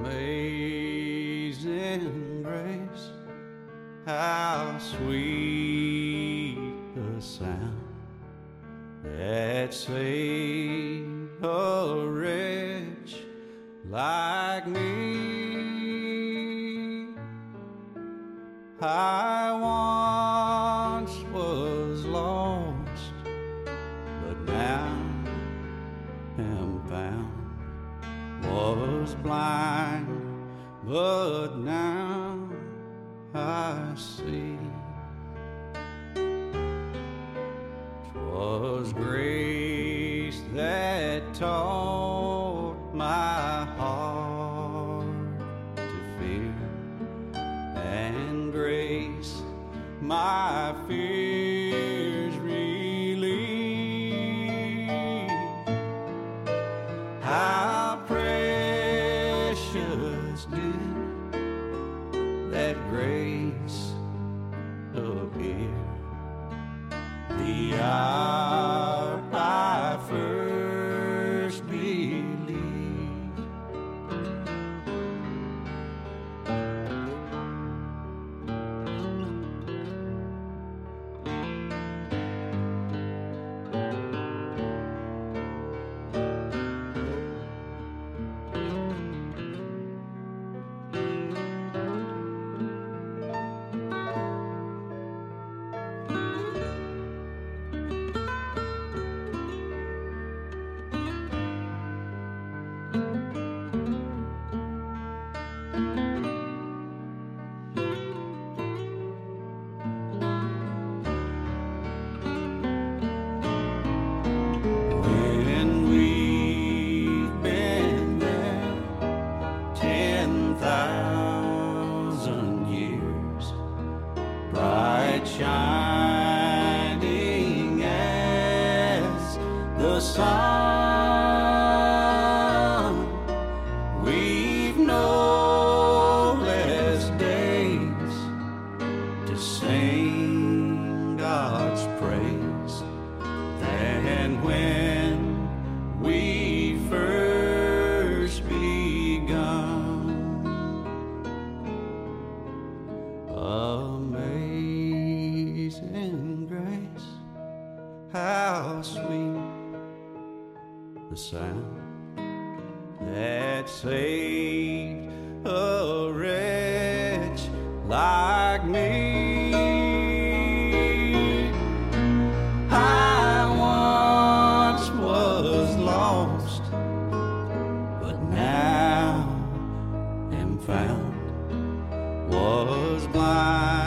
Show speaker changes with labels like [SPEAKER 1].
[SPEAKER 1] amazing grace, how sweet the sound that saved a wretch like me. I once was lost, but now am found. Was blind, but now I see. 'Twas grace that taught my heart to fear, and grace my fears bright shining as the sun, how sweet the sound that saved a wretch like me. I once was lost, but now am found. Was blind